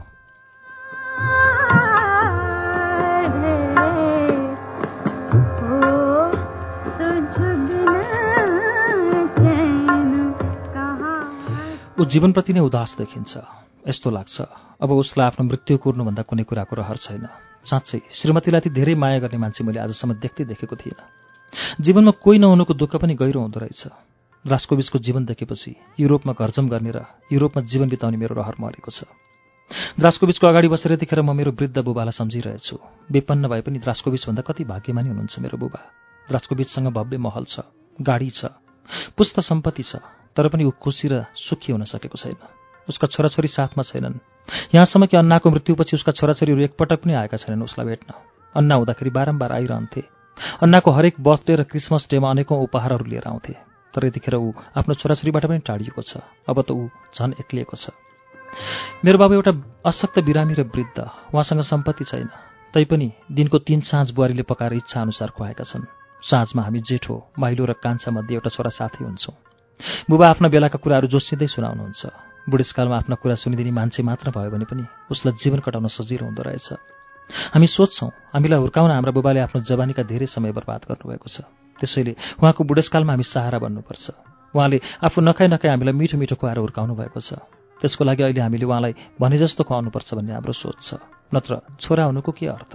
ऊ जीवनप्रति नै उदास देखिन्छ। यस्तो लाग्छ। अब उसलाई आफ्नो मृत्यु कुर्नुभन्दा कुनै कुराको रहर छैन। साँच्चै श्रीमतीलाई ती धेरै माया गर्ने मान्छे मैले आजसम्म देख्दै देखेको थिइनँ। जीवनमा कोही नहुनुको दुःख पनि गहिरो हुँदो रहेछ। द्रास्कोविचको जीवन देखेपछि युरोपमा घरजम गर्ने र युरोपमा जीवन बिताउने मेरो रहर मरेको छ। द्रास्कोविचको अगाडि बसेर यतिखेर म मेरो वृद्ध बुबालाई सम्झिरहेछु। विपन्न भए पनि द्रास्कोविचभन्दा कति भाग्यमानी हुनुहुन्छ मेरो बुबा। द्रास्कोविचसँग भव्य महल छ गाडी छ पुस्त सम्पत्ति छ। तर पनि ऊ खुसी र सुखी हुन सकेको छैन। उसका छोराछोरी साथमा छैनन्। यहाँसम्म कि अन्नाको मृत्युपछि उसका छोराछोरीहरू एकपटक पनि आएका छैनन् उसलाई भेट्न। अन्ना हुँदाखेरि बारम्बार आइरहन्थे। अन्नाको हरेक बर्थडे र क्रिसमस डेमा अनेकौँ उपहारहरू लिएर आउँथे। तर यतिखेर ऊ आफ्नो छोराछोरीबाट पनि टाढिएको छ। अब त ऊ झन् एक्लिएको छ। मेरो बाबु एउटा अशक्त बिरामी र वृद्ध। उहाँसँग सम्पत्ति छैन। तैपनि दिनको तीन साँझ बुहारीले पकाएर इच्छा अनुसार खुवाएका छन्। साँझमा हामी जेठो माइलो र कान्छा मध्ये एउटा छोरा साथै हुन्छौँ। बुबा आफ्ना बेलाका कुराहरू जोसिँदै सुनाउनुहुन्छ। बुढेसकालमा आफ्ना कुरा सुनिदिने मान्छे मात्र भयो भने पनि उसलाई जीवन कटाउन सजिलो हुँदो रहेछ। हामी सोध्छौँ हामीलाई हुर्काउन हाम्रा बुबाले आफ्नो जवानीका धेरै समय बर्बाद गर्नुभएको छ। त्यसैले उहाँको बुढेसकालमा हामी सहारा बन्नुपर्छ। उहाँले आफू नखाइ नखाइ हामीलाई मिठो मिठो खुवाएर हुर्काउनु भएको छ। त्यसको लागि अहिले हामीले उहाँलाई भने जस्तो खुवाउनुपर्छ भन्ने हाम्रो सोच छ। नत्र छोरा हुनुको के अर्थ?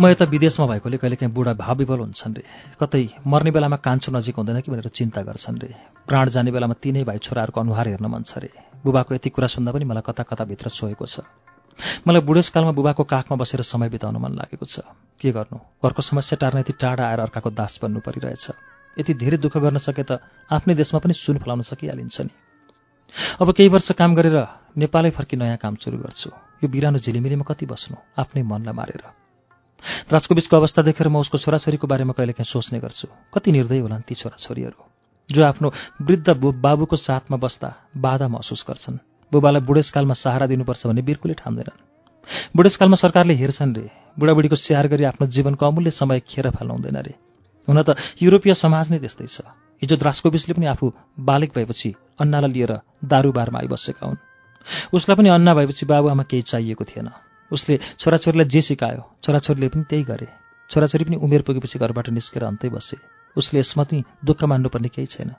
म यता विदेशमा भएकोले कहिलेकाहीँ बुढा भाव विवल हुन्छन् रे। कतै मर्ने बेलामा कान्छो नजिक हुँदैन कि भनेर चिन्ता गर्छन् रे। प्राण जाने बेलामा तिनै भाइ छोराहरूको अनुहार हेर्न मन छ रे। बुबाको यति कुरा सुन्दा पनि मलाई कता कता भित्र छोएको छ। मलाई बुढेसकालमा बुबाको काखमा बसेर समय बिताउन मन लागेको छ। के गर्नु? घरको समस्या टार्न यति टाढा आएर अर्काको दास बन्नु परिरहेछ। यति धेरै दुःख गर्न सके त आफ्नै देशमा पनि सुन फलाउन सकिहालिन्छ नि। अब केही वर्ष काम गरेर नेपालै फर्की नयाँ काम सुरु गर्छु। यो बिरानो झिलिमिलीमा कति बस्नु? आफ्नै मनलाई मारेर। राजकोविचको अवस्था देखेर म उसको छोराछोरीको बारेमा कहिलेकाहीँ सोच्ने गर्छु। कति निर्दय होलान् ती छोराछोरीहरू। जो आफ्नो वृद्ध बाबुको साथमा बस्दा बाधा महसुस गर्छन्। बुबालाई बुढेसकालमा सहारा दिनुपर्छ भन्ने बिर्कुलै ठान्दैनन्। बुढेसकालमा सरकारले हेर्छन् रे बुढाबुढीको स्याहार गरी आफ्नो जीवनको अमूल्य समय खेर फाल्नु हुँदैन रे। हुन त युरोपीय समाज नै त्यस्तै छ। हिजो द्रास्कोविचले पनि आफू बालिक भएपछि अन्नालाई लिएर दारूबारमा आइबसेका हुन्। उसलाई पनि अन्ना भएपछि बाबुआमा केही चाहिएको थिएन। उसले छोराछोरीलाई जे सिकायो छोराछोरीले पनि त्यही गरे। छोराछोरी पनि उमेर पुगेपछि घरबाट निस्केर अन्तै बसे। उसले यसमा पनि दुःख मान्नुपर्ने केही छैन।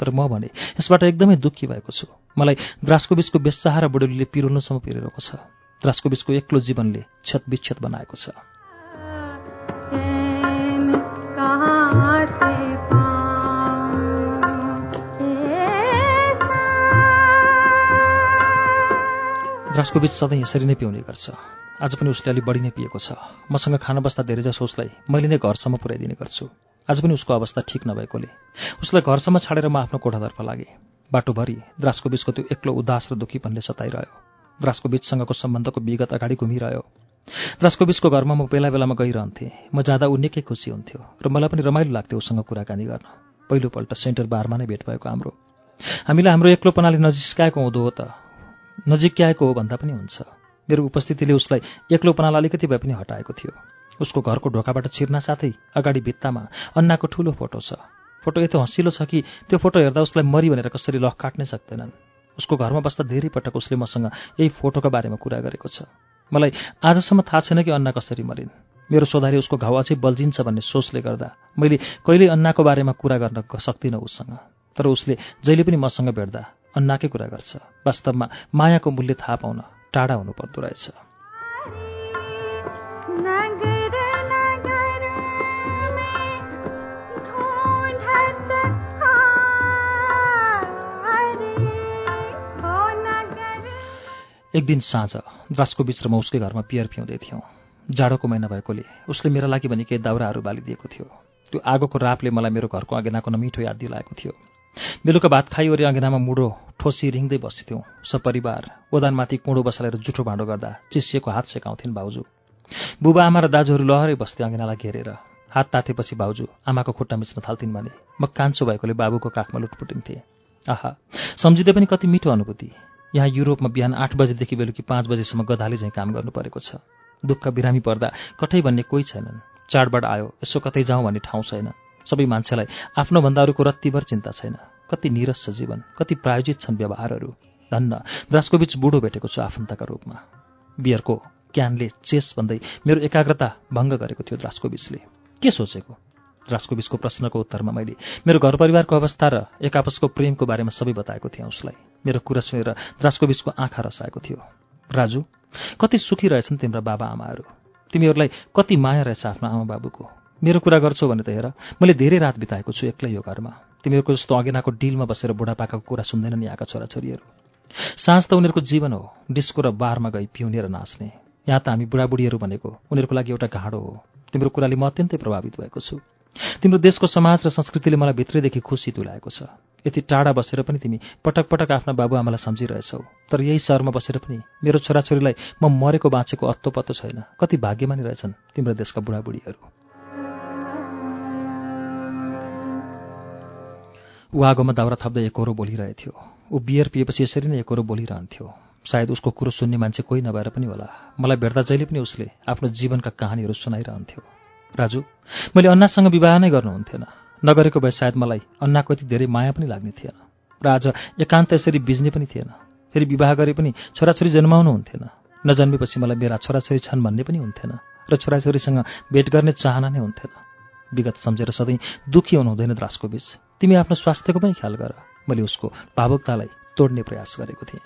तर म भने यसबाट एकदमै दुःखी भएको छु। मलाई द्रास्कोविचको बेस्साहा र बुढोलीले पिरोल्नुसम्म पिरेको छ। द्रास्कोविचको एक्लो जीवनले क्षत बनाएको छ। पाऊं द्रास्कोविच सधैँ यसरी नै पिउने गर्छ। आज पनि उसले अलि बढी नै पिएको छ। मसँग खान बस्दा धेरैजसो उसलाई मैले नै घरसम्म पुर्याइदिने गर्छु। आज पनि उसको अवस्था ठिक नभएकोले। उसलाई घरसम्म छाडेर म आफ्नो कोठातर्फ लागेँ। बाटोभरि द्रास्कोविचको त्यो एक्लो उदास र दुःखीपनले सताइरह्यो। द्रास्कोविचसँगको सम्बन्धको विगत अगाडि घुमिरह्यो। द्रास्कोविचको घरमा म बेला बेलामा गइरहन्थेँ। म जाँदा ऊ निकै खुसी हुन्थ्यो र मलाई पनि रमाइलो लाग्थ्यो उसँग कुराकानी गर्न। पहिलोपल्ट सेन्टर बारमा नै भेट भएको हाम्रो। हामीलाई हाम्रो एक्लोपनाले नजिस्काएको हुँदो हो त। नजिक्याएको हो भन्दा पनि हुन्छ। मेरो उपस्थितिले उसलाई एक्लोपनालाई अलिकति भए पनि हटाएको थियो। उसको घरको ढोकाबाट छिर्न साथै अगाडि भित्तामा अन्नाको ठुलो फोटो छ। फोटो यति हँसिलो छ कि त्यो फोटो हेर्दा उसलाई मरि भनेर कसरी लख काट्नै सक्दैनन्। उसको घरमा बस्दा धेरै पटक उसले मसँग यही फोटोका बारेमा कुरा गरेको छ। मलाई आजसम्म थाहा छैन कि अन्ना कसरी मरिन्। मेरो सोधारी उसको घाउ अझै बल्झिन्छ भन्ने सोचले गर्दा मैले कहिल्यै अन्नाको बारेमा कुरा गर्न सक्दिनँ उसँग। तर उसले जहिले पनि मसँग भेट्दा अन्नाकै कुरा गर्छ। वास्तवमा मायाको मूल्य थाहा पाउन टाढा हुनुपर्दो रहेछ। एक दिन साँझ द्रासको बिच र म उसकै घरमा पियर पिउँदै थियौँ। जाडोको महिना भएकोले उसले मेरा लागि भने केही दाउराहरू बालिदिएको थियो। त्यो आगोको रापले मलाई मेरो घरको अँगेनाको नमिठो याद दिलाएको थियो। बेलुका भात खाइवरी अँगेनामा मुडो ठोसी रिङ्दै बस्थ्यौँ सपरिवार ओदानमाथि कुँडो बसालेर जुठो भाँडो गर्दा चिसिएको हात सेकाउँथिन् भाउजू। बुबा आमा र दाजुहरू लहरै बस्थे अँगेनालाई घेरेर। हात तातेपछि भाउजू आमाको खुट्टा मिच्न थाल्थिन् भने म कान्छो भएकोले बाबुको काखमा लुटपुटिन्थेँ आहा सम्झिँदै पनि कति मिठो अनुभूति। यहाँ युरोपमा बिहान आठ बजेदेखि बेलुकी पाँच बजेसम्म गधाले चाहिँ काम गर्नु परेको छ। दुःख बिरामी पर्दा कठै भन्ने कोही छैनन्। चाडबाड आयो यसो कतै जाउँ भन्ने ठाउँ छैन। सबै मान्छेलाई आफ्नो भन्दा अरूको रत्तिभर चिन्ता छैन। कति निरस छ जीवन कति प्रायोजित छन् व्यवहारहरू। धन्न द्रासकोबिच बुढो भेटेको छु आफन्तका रूपमा। बियरको क्यानले चेस भन्दै मेरो एकाग्रता भङ्ग गरेको थियो द्रासकोबिचले के सोचेको? द्रास्कोबिसको प्रश्नको उत्तरमा मैले मेरो घर परिवारको अवस्था र एक आपसको प्रेमको बारेमा सबै बताएको थिएँ उसलाई। मेरो कुरा सुनेर द्रास्कोबिसको आँखा रसाएको थियो। राजु कति सुखी रहेछन् तिम्रा बाबा आमाहरू। तिमीहरूलाई कति माया रहेछ आफ्नो आमा बाबुको मेरो कुरा गर्छौ भने त हेर। मैले धेरै रात बिताएको छु एक्लै यो घरमा। तिमीहरूको जस्तो अगेनाको डिलमा बसेर बुढापाकाको कुरा सुन्दैनन् यहाँका छोराछोरीहरू। साँझ त उनीहरूको जीवन हो। डिस्को र बारमा गई पिउने र नाच्ने। यहाँ त हामी बुढाबुढीहरू भनेको उनीहरूको लागि एउटा घाँडो हो। तिम्रो कुराले म अत्यन्तै प्रभावित भएको छु। तिम्रो देशको समाज र संस्कृतिले मलाई भित्रैदेखि खुसी तुलाएको छ। यति टाढा बसेर पनि तिमी पटक पटक आफ्ना बाबुआमालाई सम्झिरहेछौ। तर यही सहरमा बसेर पनि मेरो छोराछोरीलाई म मरेको बाँचेको अत्तो पत्तो छैन। कति भाग्यमानी रहेछन् तिम्रो देशका बुढाबुढीहरू। ऊ आगोमा दाउरा थप्दै एकहोरो बोलिरहेथ्यो ऊ बियर पिएपछि यसरी नै एकहोरो बोलिरहन्थ्यो। सायद उसको कुरो सुन्ने मान्छे कोही नभएर पनि होला। मलाई भेट्दा जहिले पनि उसले आफ्नो जीवनका कहानीहरू सुनाइरहन्थ्यो। राजु मैले अन्नासँग विवाह नै गर्नुहुन्थेन। नगरेको भए सायद मलाई अन्नाको यति धेरै माया पनि लाग्ने थिएन। र आज एकान्त यसरी बिज्ने पनि थिएन। फेरि विवाह गरे पनि छोराछोरी जन्माउनु हुन्थेन नजन्मेपछि मलाई मेरा छोराछोरी छन् भन्ने पनि हुन्थेन। र छोराछोरीसँग भेट गर्ने चाहना नै हुन्थेन। विगत सम्झेर सधैँ दुःखी हुनु हुँदैन द्रासको बीच। तिमी आफ्नो स्वास्थ्यको पनि ख्याल गर। मैले उसको भावुकतालाई तोड्ने प्रयास गरेको थिएँ।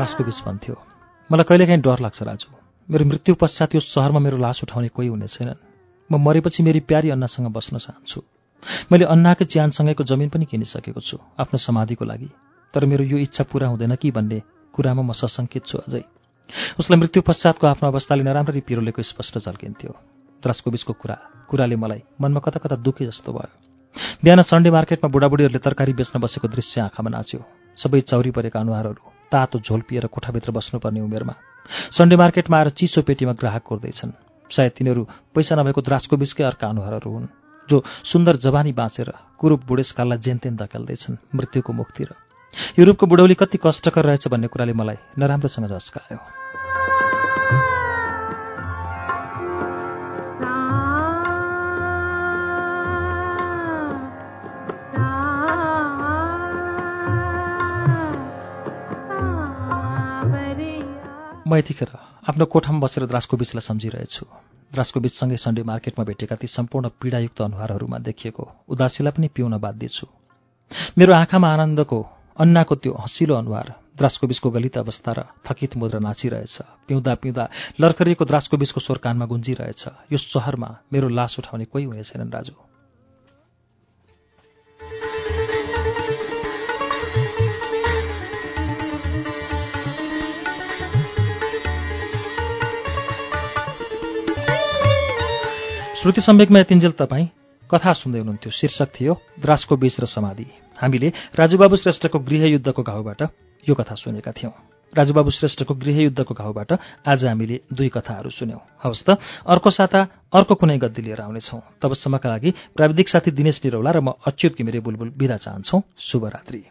राजको बीच भन्थ्यो। मलाई कहिलेकाहीँ डर लाग्छ राजु। मेरो मृत्यु पश्चात यो सहरमा मेरो लास उठाउने कोही हुने छैनन्। म मरेपछि मेरी प्यारी अन्नासँग बस्न चाहन्छु। मैले अन्नाकै च्यानसँगैको जमिन पनि किनिसकेको छु आफ्नो समाधिको लागि। तर मेरो यो इच्छा पूरा हुँदैन कि भन्ने कुरामा म सशङ्कित छु अझै। उसलाई मृत्यु पश्चातको आफ्नो अवस्थाले नराम्ररी पिरोलेको स्पष्ट झल्किन्थ्यो। द्रसको बिचको कुरा कुराले मलाई मनमा कता कता दुःखी जस्तो भयो। बिहान सन्डे मार्केटमा बुढाबुढीहरूले तरकारी बेच्न बसेको दृश्य आँखामा नाच्यो। सबै चौरी परेका अनुहारहरू तातो झोल पिएर कोठाभित्र बस्नुपर्ने उमेरमा सन्डे मार्केटमा आएर चिसो पेटीमा ग्राहक कोर्दैछन्। सायद तिनीहरू पैसा नभएको द्रासको बिचकै अर्का अनुहारहरू हुन् जो सुन्दर जवानी बाँचेर कुरूप बुढेसकाललाई जेनतेन धकेल्दैछन् मृत्युको मुखतिर। युरोपको बुढौली कति कष्टकर रहेछ भन्ने कुराले मलाई नराम्रोसँग झस्कायो। म यतिखेर आफ्नो कोठामा बसेर द्रासको बिचलाई सम्झिरहेछु। द्रासको बिचसँगै सन्डे मार्केटमा भेटेका ती सम्पूर्ण पीडायुक्त अनुहारहरूमा देखिएको उदासीलाई पनि पिउन बाध्य छु। मेरो आँखामा आनन्दको अन्नाको त्यो हँसिलो अनुहार द्रासको बिचको गलित अवस्था र थकित मुद्रा नाचिरहेछ। पिउँदा पिउँदा लर्करिएको द्रासको बिचको स्वर कानमा गुन्जिरहेछ। यो सहरमा मेरो लास उठाउने कोही हुने छैनन् राजु। श्रुति सम्वेकमा यतिन्जेल तपाईँ कथा सुन्दै हुनुहुन्थ्यो। शीर्षक थियो द्रासको बीच र समाधि। हामीले राजुबाबु श्रेष्ठको गृहयुद्धको घाउबाट यो कथा सुनेका थियौं। राजुबाबु श्रेष्ठको गृहयुद्धको घाउबाट आज हामीले दुई कथाहरू सुन्यौं। हवस् त अर्को साता अर्को कुनै गद्दी लिएर आउनेछौं। तबसम्मका लागि प्राविधिक साथी दिनेश निरौला र म अच्युत घिमिरे बुलबुल विदा चाहन्छौ। शुभरात्री।